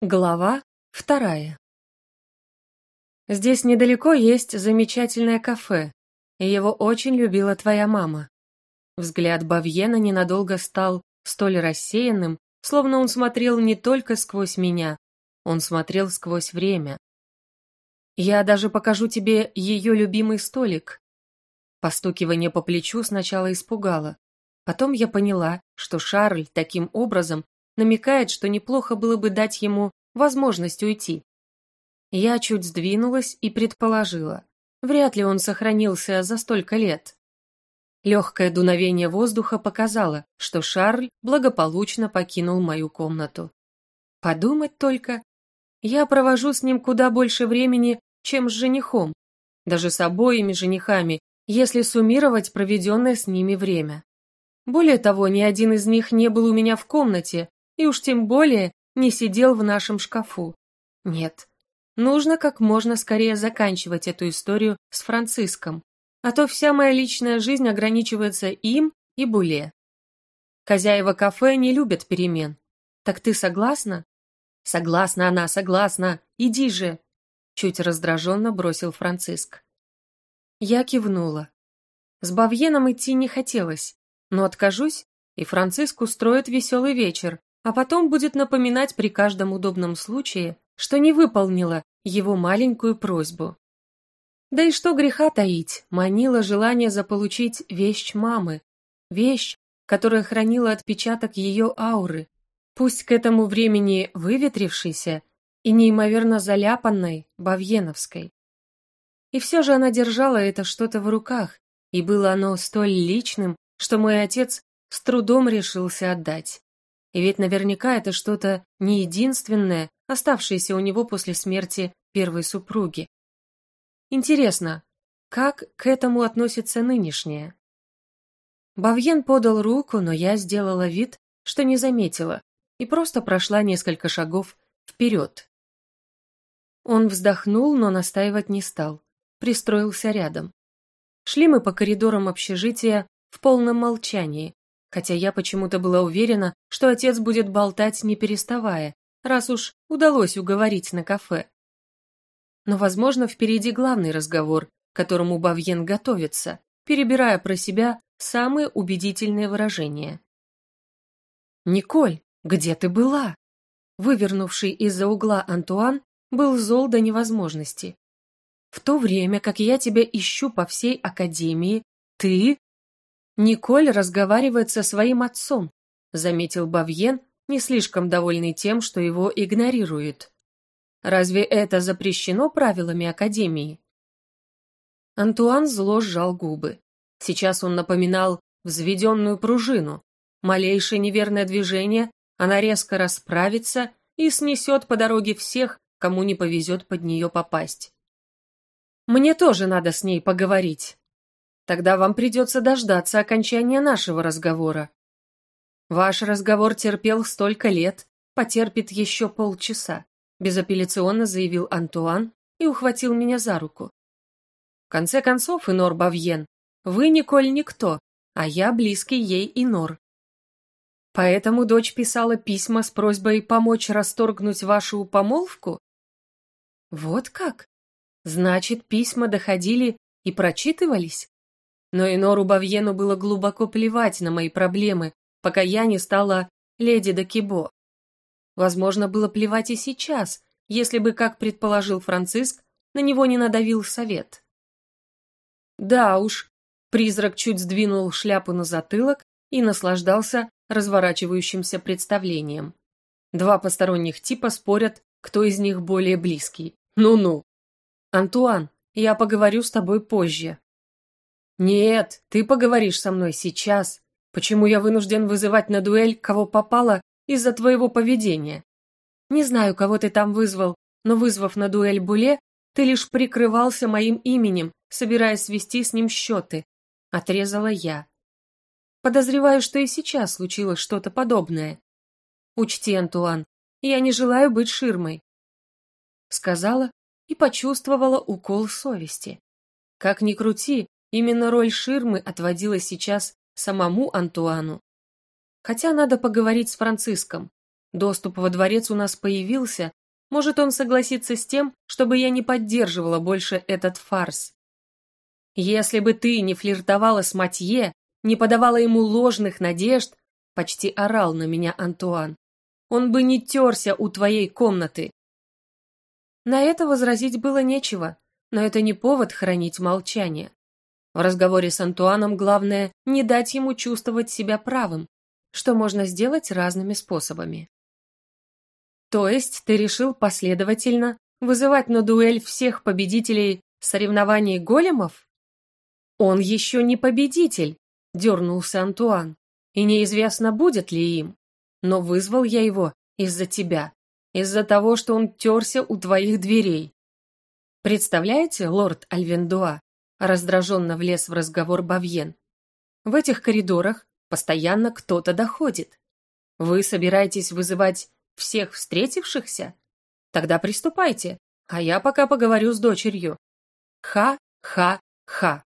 Глава вторая. Здесь недалеко есть замечательное кафе, и его очень любила твоя мама. Взгляд Бавьена ненадолго стал столь рассеянным, словно он смотрел не только сквозь меня, он смотрел сквозь время. Я даже покажу тебе ее любимый столик. Постукивание по плечу сначала испугало. Потом я поняла, что Шарль таким образом намекает, что неплохо было бы дать ему возможность уйти. Я чуть сдвинулась и предположила. Вряд ли он сохранился за столько лет. Легкое дуновение воздуха показало, что Шарль благополучно покинул мою комнату. Подумать только, я провожу с ним куда больше времени, чем с женихом, даже с обоими женихами, если суммировать проведенное с ними время. Более того, ни один из них не был у меня в комнате, и уж тем более не сидел в нашем шкафу. Нет, нужно как можно скорее заканчивать эту историю с Франциском, а то вся моя личная жизнь ограничивается им и Буле. Хозяева кафе не любят перемен. Так ты согласна? Согласна она, согласна. Иди же. Чуть раздраженно бросил Франциск. Я кивнула. С Бавьеном идти не хотелось, но откажусь, и Франциск устроит веселый вечер, а потом будет напоминать при каждом удобном случае, что не выполнила его маленькую просьбу. Да и что греха таить, манило желание заполучить вещь мамы, вещь, которая хранила отпечаток ее ауры, пусть к этому времени выветрившейся и неимоверно заляпанной Бавьеновской. И все же она держала это что-то в руках, и было оно столь личным, что мой отец с трудом решился отдать. И ведь наверняка это что-то не единственное, оставшееся у него после смерти первой супруги. Интересно, как к этому относится нынешняя? Бавьен подал руку, но я сделала вид, что не заметила, и просто прошла несколько шагов вперед. Он вздохнул, но настаивать не стал, пристроился рядом. Шли мы по коридорам общежития в полном молчании, хотя я почему-то была уверена, что отец будет болтать не переставая, раз уж удалось уговорить на кафе. Но, возможно, впереди главный разговор, к которому Бавьен готовится, перебирая про себя самые убедительные выражения. «Николь, где ты была?» Вывернувший из-за угла Антуан был зол до невозможности. «В то время, как я тебя ищу по всей академии, ты Николь разговаривает со своим отцом, заметил Бавьен, не слишком довольный тем, что его игнорируют. Разве это запрещено правилами Академии? Антуан зло сжал губы. Сейчас он напоминал взведенную пружину. Малейшее неверное движение, она резко расправится и снесет по дороге всех, кому не повезет под нее попасть. «Мне тоже надо с ней поговорить», Тогда вам придется дождаться окончания нашего разговора. Ваш разговор терпел столько лет, потерпит еще полчаса, безапелляционно заявил Антуан и ухватил меня за руку. В конце концов, Инор Бавьен, вы, Николь, никто, а я близкий ей Инор. Поэтому дочь писала письма с просьбой помочь расторгнуть вашу помолвку? Вот как? Значит, письма доходили и прочитывались? Но Инору Бавьену было глубоко плевать на мои проблемы, пока я не стала леди Дакибо. Возможно, было плевать и сейчас, если бы, как предположил Франциск, на него не надавил совет. Да уж, призрак чуть сдвинул шляпу на затылок и наслаждался разворачивающимся представлением. Два посторонних типа спорят, кто из них более близкий. Ну-ну. Антуан, я поговорю с тобой позже. «Нет, ты поговоришь со мной сейчас. Почему я вынужден вызывать на дуэль, кого попало, из-за твоего поведения? Не знаю, кого ты там вызвал, но вызвав на дуэль Буле, ты лишь прикрывался моим именем, собираясь свести с ним счеты. Отрезала я. Подозреваю, что и сейчас случилось что-то подобное. Учти, Антуан, я не желаю быть ширмой. Сказала и почувствовала укол совести. Как ни крути, Именно роль ширмы отводила сейчас самому Антуану. Хотя надо поговорить с Франциском. Доступ во дворец у нас появился, может, он согласится с тем, чтобы я не поддерживала больше этот фарс. Если бы ты не флиртовала с Матье, не подавала ему ложных надежд, почти орал на меня Антуан, он бы не терся у твоей комнаты. На это возразить было нечего, но это не повод хранить молчание. В разговоре с Антуаном главное не дать ему чувствовать себя правым, что можно сделать разными способами. То есть ты решил последовательно вызывать на дуэль всех победителей соревнований големов? Он еще не победитель, дернулся Антуан, и неизвестно, будет ли им. Но вызвал я его из-за тебя, из-за того, что он терся у твоих дверей. Представляете, лорд Альвендуа, раздраженно влез в разговор Бавьен. В этих коридорах постоянно кто-то доходит. Вы собираетесь вызывать всех встретившихся? Тогда приступайте, а я пока поговорю с дочерью. Ха-ха-ха.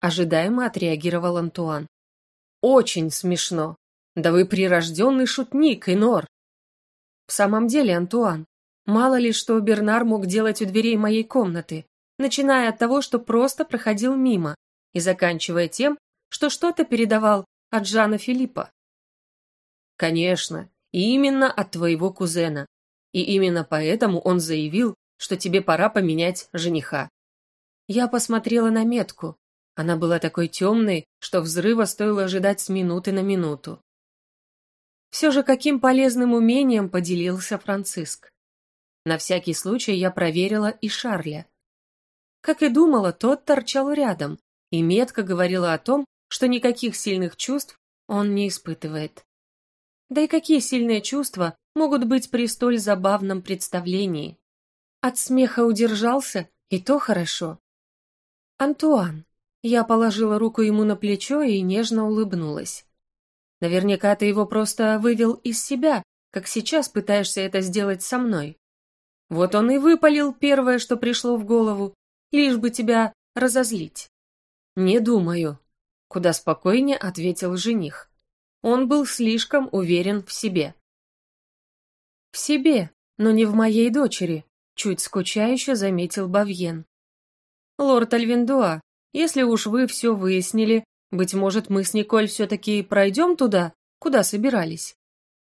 Ожидаемо отреагировал Антуан. Очень смешно. Да вы прирожденный шутник, Инор. В самом деле, Антуан, мало ли что Бернар мог делать у дверей моей комнаты, начиная от того, что просто проходил мимо, и заканчивая тем, что что-то передавал от Жана Филиппа. Конечно, именно от твоего кузена. И именно поэтому он заявил, что тебе пора поменять жениха. Я посмотрела на метку. Она была такой темной, что взрыва стоило ожидать с минуты на минуту. Все же каким полезным умением поделился Франциск. На всякий случай я проверила и Шарля. Как и думала, тот торчал рядом, и метка говорила о том, что никаких сильных чувств он не испытывает. Да и какие сильные чувства могут быть при столь забавном представлении? От смеха удержался, и то хорошо. «Антуан», я положила руку ему на плечо и нежно улыбнулась. «Наверняка ты его просто вывел из себя, как сейчас пытаешься это сделать со мной. Вот он и выпалил первое, что пришло в голову, лишь бы тебя разозлить». «Не думаю», — куда спокойнее ответил жених. Он был слишком уверен в себе. «В себе, но не в моей дочери», — чуть скучающе заметил Бавьен. «Лорд Альвендуа, если уж вы все выяснили, быть может, мы с Николь все-таки пройдем туда, куда собирались?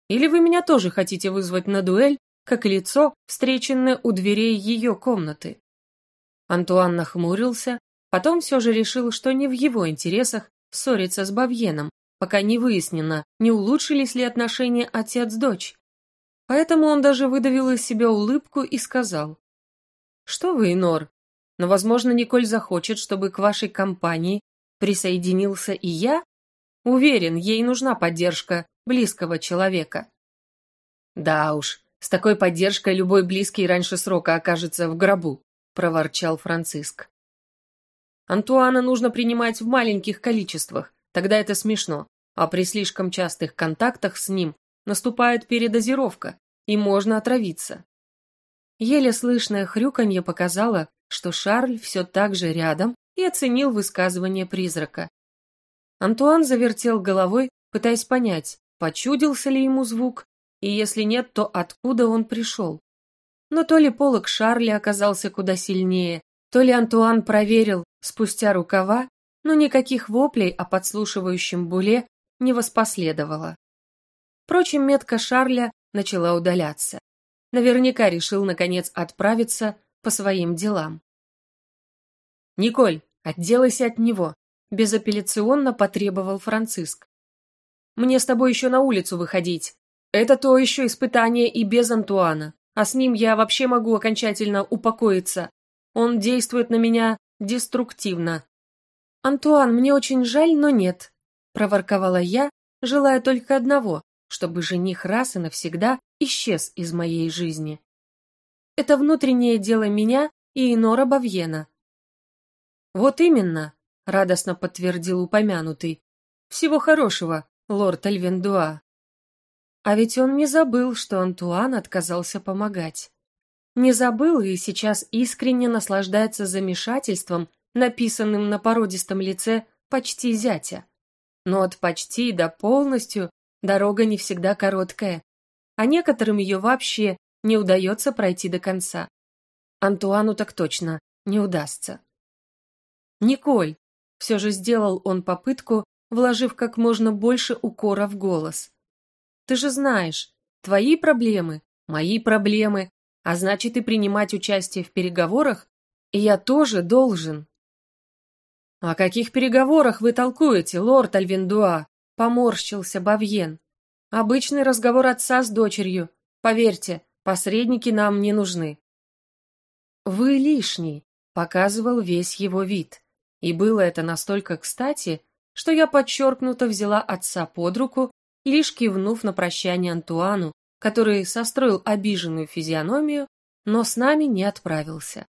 Или вы меня тоже хотите вызвать на дуэль, как лицо, встреченное у дверей ее комнаты?» Антуан нахмурился, потом все же решил, что не в его интересах ссориться с Бавьеном, пока не выяснено, не улучшились ли отношения отец-дочь. Поэтому он даже выдавил из себя улыбку и сказал. «Что вы, Инор, но, возможно, Николь захочет, чтобы к вашей компании присоединился и я? Уверен, ей нужна поддержка близкого человека». «Да уж, с такой поддержкой любой близкий раньше срока окажется в гробу», — проворчал Франциск. «Антуана нужно принимать в маленьких количествах, тогда это смешно а при слишком частых контактах с ним наступает передозировка, и можно отравиться. Еле слышное хрюканье показало, что Шарль все так же рядом и оценил высказывание призрака. Антуан завертел головой, пытаясь понять, почудился ли ему звук, и если нет, то откуда он пришел. Но то ли полок Шарля оказался куда сильнее, то ли Антуан проверил спустя рукава, но никаких воплей о подслушивающем буле не воспоследовало. Впрочем, метка Шарля начала удаляться. Наверняка решил, наконец, отправиться по своим делам. «Николь, отделайся от него», — безапелляционно потребовал Франциск. «Мне с тобой еще на улицу выходить. Это то еще испытание и без Антуана, а с ним я вообще могу окончательно упокоиться. Он действует на меня деструктивно». «Антуан, мне очень жаль, но нет», проворковала я, желая только одного, чтобы жених раз и навсегда исчез из моей жизни. Это внутреннее дело меня и Инора Бавьена. Вот именно, радостно подтвердил упомянутый. Всего хорошего, лорд Альвендуа. А ведь он не забыл, что Антуан отказался помогать. Не забыл и сейчас искренне наслаждается замешательством, написанным на породистом лице почти зятя. Но от почти до полностью дорога не всегда короткая. а некоторым ее вообще не удается пройти до конца. Антуану так точно не удастся. «Николь!» — все же сделал он попытку, вложив как можно больше укора в голос. «Ты же знаешь, твои проблемы, мои проблемы, а значит и принимать участие в переговорах, и я тоже должен». «О каких переговорах вы толкуете, лорд Альвиндуа?» — поморщился Бавьен. «Обычный разговор отца с дочерью. Поверьте, посредники нам не нужны». «Вы лишний», — показывал весь его вид. И было это настолько кстати, что я подчеркнуто взяла отца под руку, лишь кивнув на прощание Антуану, который состроил обиженную физиономию, но с нами не отправился.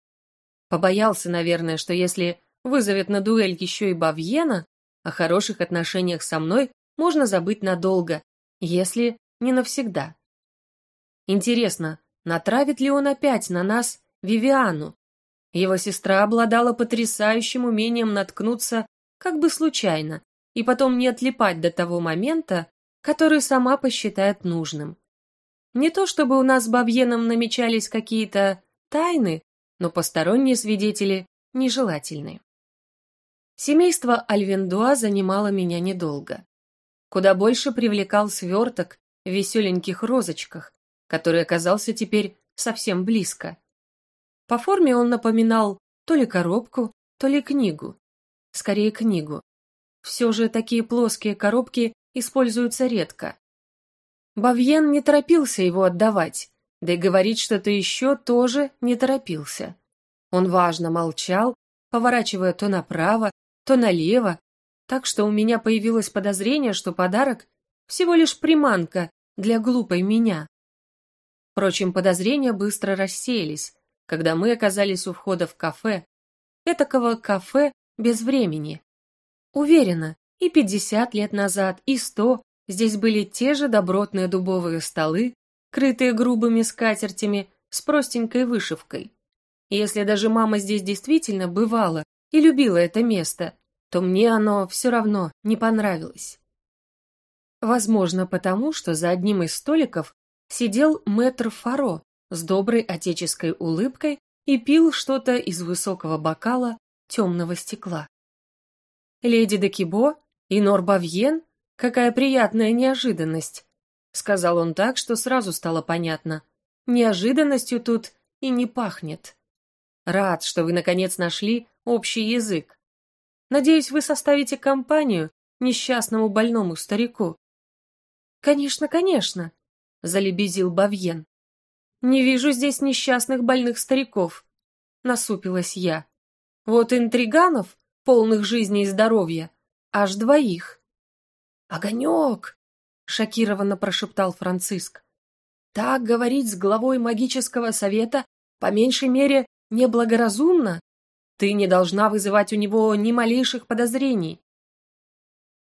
Побоялся, наверное, что если вызовет на дуэль еще и Бавьена, о хороших отношениях со мной можно забыть надолго, если не навсегда. Интересно, натравит ли он опять на нас Вивиану? Его сестра обладала потрясающим умением наткнуться как бы случайно и потом не отлипать до того момента, который сама посчитает нужным. Не то чтобы у нас с Бабьеном намечались какие-то тайны, но посторонние свидетели нежелательны. Семейство Альвендуа занимало меня недолго. Куда больше привлекал сверток в веселеньких розочках, который оказался теперь совсем близко. По форме он напоминал то ли коробку, то ли книгу. Скорее книгу. Все же такие плоские коробки используются редко. Бавьен не торопился его отдавать, да и говорить что-то еще тоже не торопился. Он важно молчал, поворачивая то направо, то налево, так что у меня появилось подозрение, что подарок всего лишь приманка для глупой меня. Впрочем, подозрения быстро рассеялись, когда мы оказались у входа в кафе, этакого кафе без времени. Уверена, и пятьдесят лет назад, и сто здесь были те же добротные дубовые столы, крытые грубыми скатертями с простенькой вышивкой. Если даже мама здесь действительно бывала и любила это место, то мне оно все равно не понравилось. Возможно, потому что за одним из столиков сидел мэтр Фаро с доброй отеческой улыбкой и пил что-то из высокого бокала темного стекла. «Леди де Кибо и Норбавьен? Какая приятная неожиданность!» Сказал он так, что сразу стало понятно. Неожиданностью тут и не пахнет. Рад, что вы наконец нашли общий язык. Надеюсь, вы составите компанию несчастному больному старику. Конечно, конечно, залебезил Бавьен. Не вижу здесь несчастных больных стариков, насупилась я. Вот интриганов, полных жизни и здоровья, аж двоих. Огонек! шокированно прошептал Франциск. Так говорить с главой магического совета по меньшей мере неблагоразумно. Ты не должна вызывать у него ни малейших подозрений.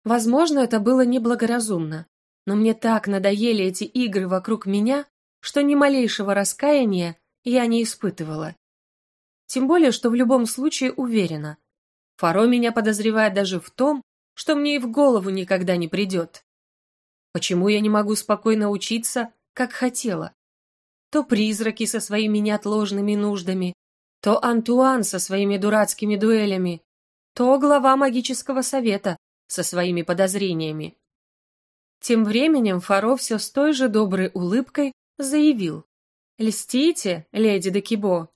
Возможно, это было неблагоразумно, но мне так надоели эти игры вокруг меня, что ни малейшего раскаяния я не испытывала. Тем более, что в любом случае уверена. Фаро меня подозревает даже в том, что мне и в голову никогда не придет. Почему я не могу спокойно учиться, как хотела? То призраки со своими неотложными нуждами, то Антуан со своими дурацкими дуэлями, то глава магического совета со своими подозрениями. Тем временем Фаро все с той же доброй улыбкой заявил. «Льстите, леди Декибо,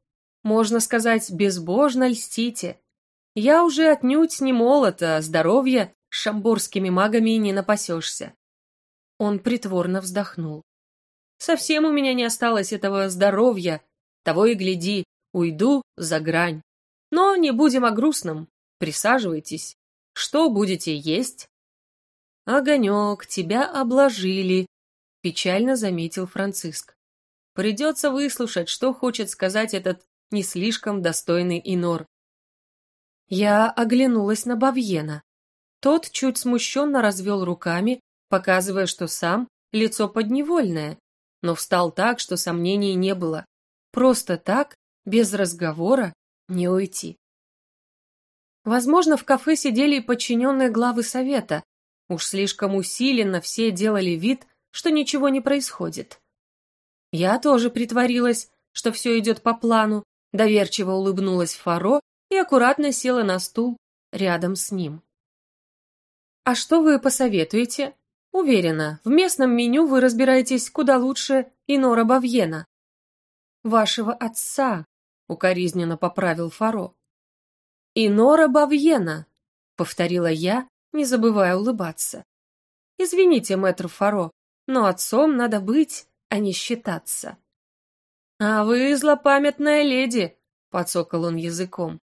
можно сказать, безбожно льстите. Я уже отнюдь не молод, а здоровья с шамбурскими магами не напасешься». Он притворно вздохнул. «Совсем у меня не осталось этого здоровья, того и гляди, уйду за грань. Но не будем о грустном, присаживайтесь. Что будете есть?» «Огонек, тебя обложили», — печально заметил Франциск. «Придется выслушать, что хочет сказать этот не слишком достойный инор». Я оглянулась на Бавьена. Тот чуть смущенно развел руками, показывая, что сам лицо подневольное, но встал так, что сомнений не было. Просто так, без разговора, не уйти. Возможно, в кафе сидели и подчиненные главы совета. Уж слишком усиленно все делали вид, что ничего не происходит. Я тоже притворилась, что все идет по плану, доверчиво улыбнулась Фаро и аккуратно села на стул рядом с ним. «А что вы посоветуете?» «Уверена, в местном меню вы разбираетесь куда лучше Инора Бавьена». «Вашего отца», — укоризненно поправил Фаро. «Инора Бавьена», — повторила я, не забывая улыбаться. «Извините, мэтр Фаро, но отцом надо быть, а не считаться». «А вы злопамятная леди», — подсокал он языком.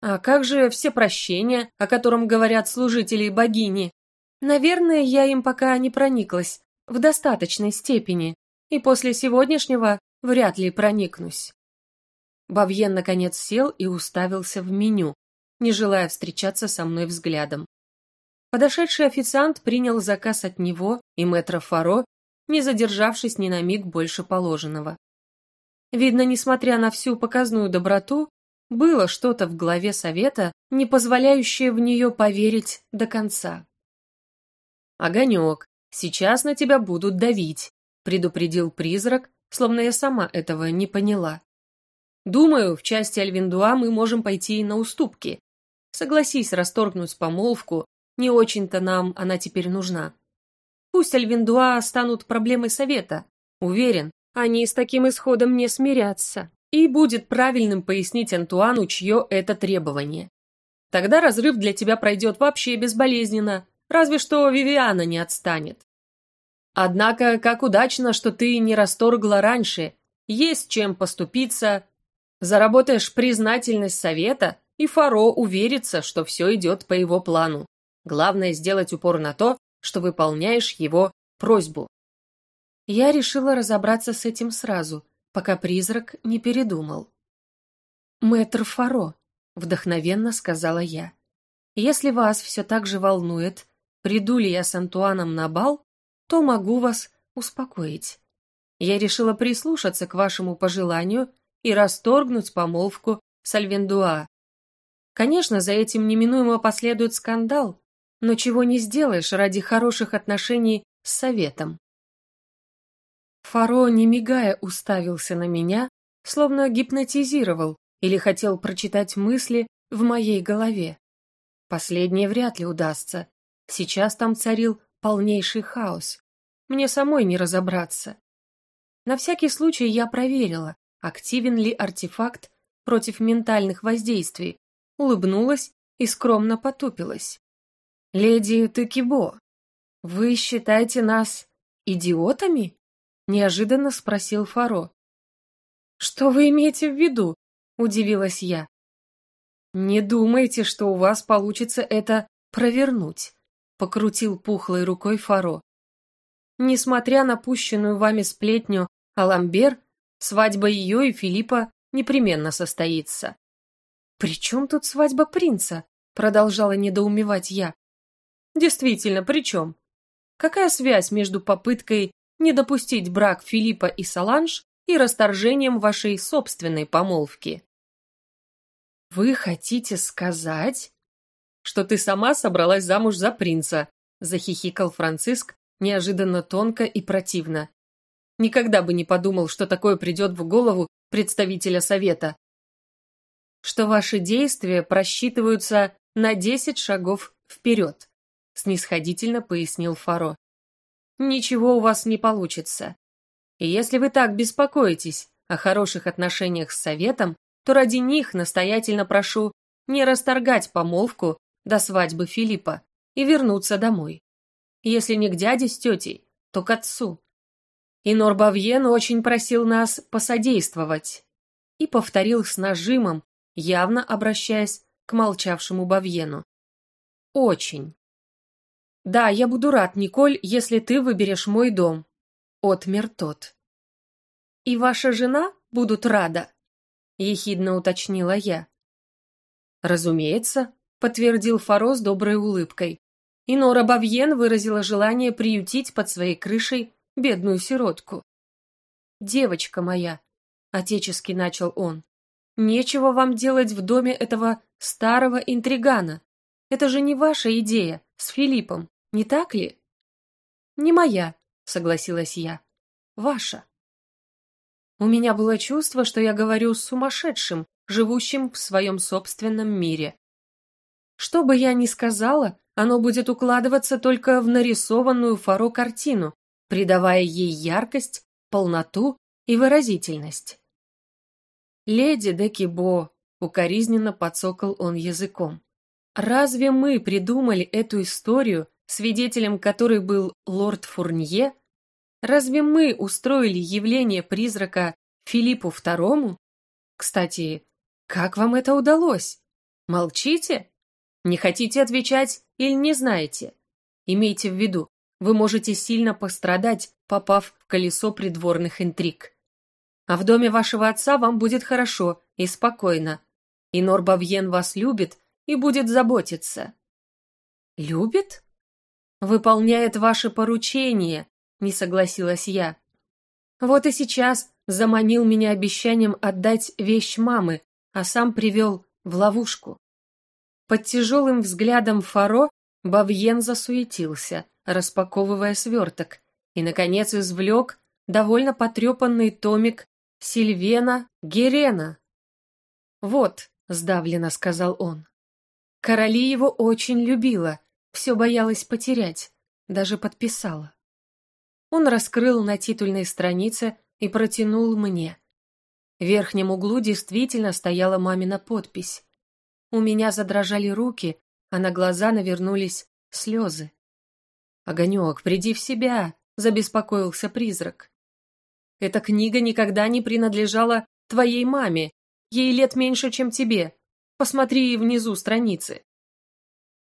«А как же все прощения, о котором говорят служители богини?» «Наверное, я им пока не прониклась в достаточной степени, и после сегодняшнего вряд ли проникнусь». Бавьен наконец сел и уставился в меню, не желая встречаться со мной взглядом. Подошедший официант принял заказ от него и мэтра Фаро, не задержавшись ни на миг больше положенного. Видно, несмотря на всю показную доброту, было что-то в голове совета, не позволяющее в нее поверить до конца. «Огонек, сейчас на тебя будут давить», — предупредил призрак, словно я сама этого не поняла. «Думаю, в части Альвиндуа мы можем пойти на уступки. Согласись расторгнуть помолвку, не очень-то нам она теперь нужна. Пусть Альвиндуа станут проблемой совета. Уверен, они с таким исходом не смирятся. И будет правильным пояснить Антуану, чье это требование. Тогда разрыв для тебя пройдет вообще безболезненно, разве что Вивиана не отстанет. Однако, как удачно, что ты не расторгла раньше, есть чем поступиться, заработаешь признательность совета, и Фаро уверится, что все идет по его плану. Главное сделать упор на то, что выполняешь его просьбу. Я решила разобраться с этим сразу, пока призрак не передумал. «Мэтр Фаро», — вдохновенно сказала я, — «если вас все так же волнует, приду ли я с Антуаном на бал, то могу вас успокоить. Я решила прислушаться к вашему пожеланию и расторгнуть помолвку с Альвендуа. Конечно, за этим неминуемо последует скандал, но чего не сделаешь ради хороших отношений с советом. Фаро, не мигая, уставился на меня, словно гипнотизировал или хотел прочитать мысли в моей голове. Последнее вряд ли удастся. Сейчас там царил полнейший хаос. Мне самой не разобраться. На всякий случай я проверила, активен ли артефакт против ментальных воздействий, улыбнулась и скромно потупилась. «Леди Текибо, вы считаете нас идиотами?» Неожиданно спросил Фаро. «Что вы имеете в виду?» – удивилась я. «Не думайте, что у вас получится это провернуть», – покрутил пухлой рукой Фаро. «Несмотря на пущенную вами сплетню Аламбер, свадьба ее и Филиппа непременно состоится». «При чем тут свадьба принца?» – продолжала недоумевать я. «Действительно, при чем? Какая связь между попыткой не допустить брак Филиппа и Саланж и расторжением вашей собственной помолвки. Вы хотите сказать, что ты сама собралась замуж за принца, захихикал Франциск неожиданно тонко и противно. Никогда бы не подумал, что такое придет в голову представителя совета. Что ваши действия просчитываются на десять шагов вперед, снисходительно пояснил Фаро ничего у вас не получится. И если вы так беспокоитесь о хороших отношениях с советом, то ради них настоятельно прошу не расторгать помолвку до свадьбы Филиппа и вернуться домой. Если не к дяде с тетей, то к отцу. И Норбавьен очень просил нас посодействовать. И повторил с нажимом, явно обращаясь к молчавшему Бавьену. Очень. «Да, я буду рад, Николь, если ты выберешь мой дом», — отмер тот. «И ваша жена будут рада?» — ехидно уточнила я. «Разумеется», — подтвердил Фаро с доброй улыбкой. И Нора Бавьен выразила желание приютить под своей крышей бедную сиротку. «Девочка моя», — отечески начал он, — «нечего вам делать в доме этого старого интригана. Это же не ваша идея с Филиппом не так ли? Не моя, согласилась я. Ваша. У меня было чувство, что я говорю с сумасшедшим, живущим в своем собственном мире. Что бы я ни сказала, оно будет укладываться только в нарисованную Фаро картину, придавая ей яркость, полноту и выразительность. «Леди де Кибо», — укоризненно подсокал он языком, «разве мы придумали эту историю, свидетелем которой был лорд Фурнье? Разве мы устроили явление призрака Филиппу II? Кстати, как вам это удалось? Молчите? Не хотите отвечать или не знаете? Имейте в виду, вы можете сильно пострадать, попав в колесо придворных интриг. А в доме вашего отца вам будет хорошо и спокойно. И Норбавьен вас любит и будет заботиться. Любит? Выполняет ваши поручения, не согласилась я. Вот и сейчас заманил меня обещанием отдать вещь мамы, а сам привел в ловушку. Под тяжелым взглядом Фаро Бавьен засуетился, распаковывая сверток, и, наконец, извлек довольно потрепанный томик Сильвена Герена. «Вот», — сдавленно сказал он, — «короли его очень любила, все боялась потерять, даже подписала». Он раскрыл на титульной странице и протянул мне. В верхнем углу действительно стояла мамина подпись. У меня задрожали руки, а на глаза навернулись слезы. «Огонек, приди в себя!» — забеспокоился призрак. «Эта книга никогда не принадлежала твоей маме. Ей лет меньше, чем тебе. Посмотри внизу страницы».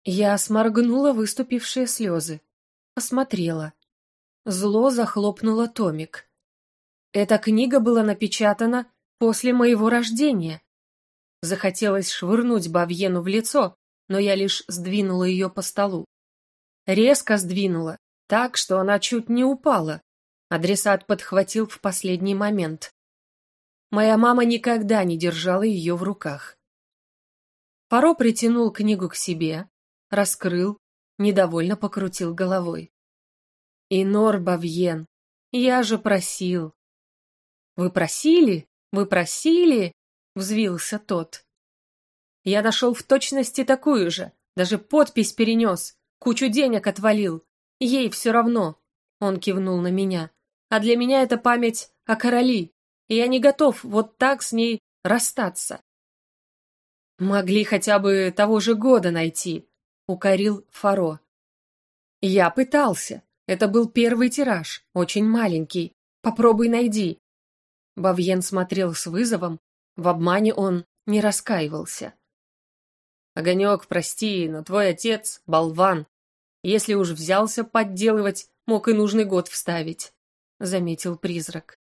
Я сморгнула выступившие слезы. Посмотрела. Зло захлопнуло томик. Эта книга была напечатана после моего рождения. Захотелось швырнуть Бавьену в лицо, но я лишь сдвинула ее по столу. Резко сдвинула, так, что она чуть не упала. Адресат подхватил в последний момент. Моя мама никогда не держала ее в руках. Паро притянул книгу к себе, раскрыл, недовольно покрутил головой. «Инор Бавьен, я же просил». «Вы просили? Вы просили?» — взвился тот. «Я нашел в точности такую же, даже подпись перенес, кучу денег отвалил. Ей все равно», — он кивнул на меня. «А для меня это память о короли, и я не готов вот так с ней расстаться». «Могли хотя бы того же года найти», — укорил Фаро. «Я пытался. Это был первый тираж, очень маленький. Попробуй найди». Бавьен смотрел с вызовом, в обмане он не раскаивался. «Огонек, прости, но твой отец — болван. Если уж взялся подделывать, мог и нужный год вставить», — заметил призрак.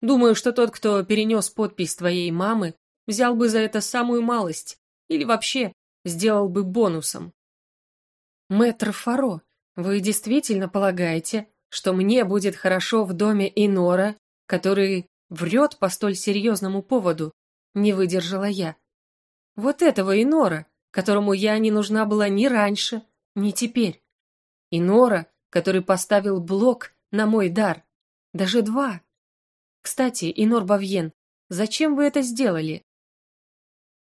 «Думаю, что тот, кто перенес подпись твоей мамы, взял бы за это самую малость или вообще сделал бы бонусом». «Мэтр Фаро, вы действительно полагаете, что мне будет хорошо в доме Инора, который врет по столь серьезному поводу?» Не выдержала я. Вот этого Инора, которому я не нужна была ни раньше, ни теперь. Инора, который поставил блок на мой дар. Даже два. Кстати, Инор Бавьен, зачем вы это сделали?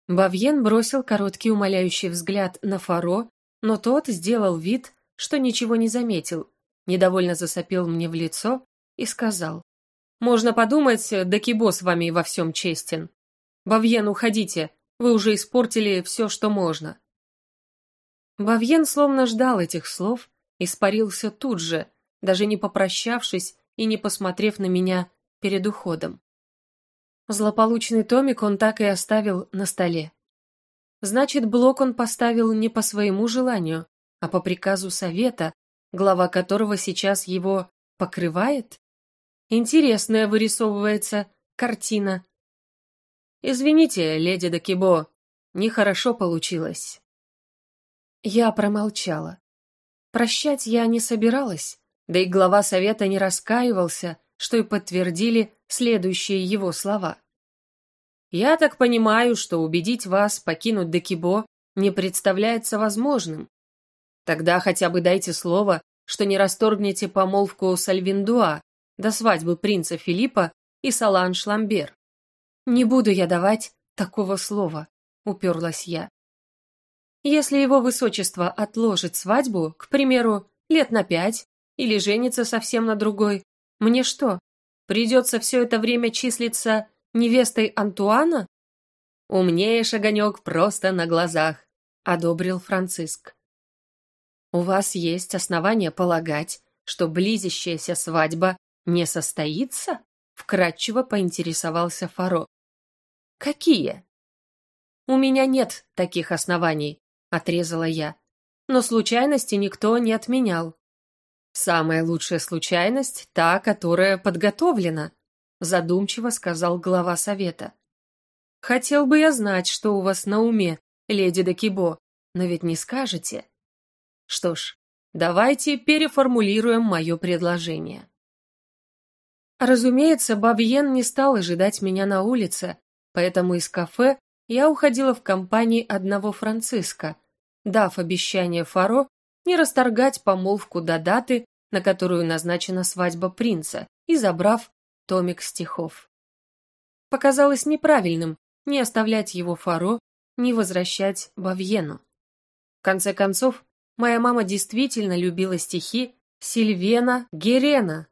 Бавьен бросил короткий умоляющий взгляд на Фаро, но тот сделал вид, что ничего не заметил, недовольно засопел мне в лицо и сказал. «Можно подумать, Дакибо с вами во всем честен. «Бавьен, уходите, вы уже испортили все, что можно». Бавьен словно ждал этих слов, испарился тут же, даже не попрощавшись и не посмотрев на меня перед уходом. Злополучный томик он так и оставил на столе. Значит, блок он поставил не по своему желанию, а по приказу совета, глава которого сейчас его покрывает? Интересная вырисовывается картина. «Извините, леди Дакибо, нехорошо получилось». Я промолчала. Прощать я не собиралась, да и глава совета не раскаивался, что и подтвердили следующие его слова. «Я так понимаю, что убедить вас покинуть Декибо не представляется возможным. Тогда хотя бы дайте слово, что не расторгнете помолвку с Альвиндуа до свадьбы принца Филиппа и Саланж Ламбер. «Не буду я давать такого слова», — уперлась я. «Если его высочество отложит свадьбу, к примеру, лет на пять, или женится совсем на другой, мне что, придется все это время числиться невестой Антуана?» «Умнеешь, огонек, просто на глазах», — одобрил Франциск. «У вас есть основания полагать, что близящаяся свадьба не состоится?» — вкратчиво поинтересовался Фаро. «Какие?» «У меня нет таких оснований», — отрезала я. «Но случайности никто не отменял». «Самая лучшая случайность — та, которая подготовлена», — задумчиво сказал глава совета. «Хотел бы я знать, что у вас на уме, леди Декибо, но ведь не скажете». «Что ж, давайте переформулируем мое предложение». Разумеется, Бабьен не стал ожидать меня на улице, поэтому из кафе я уходила в компании одного Франциска, дав обещание Фаро не расторгать помолвку до даты, на которую назначена свадьба принца, и забрав томик стихов. Показалось неправильным не оставлять его Фаро, не возвращать Бавьену. В конце концов, моя мама действительно любила стихи Сильвена Герена,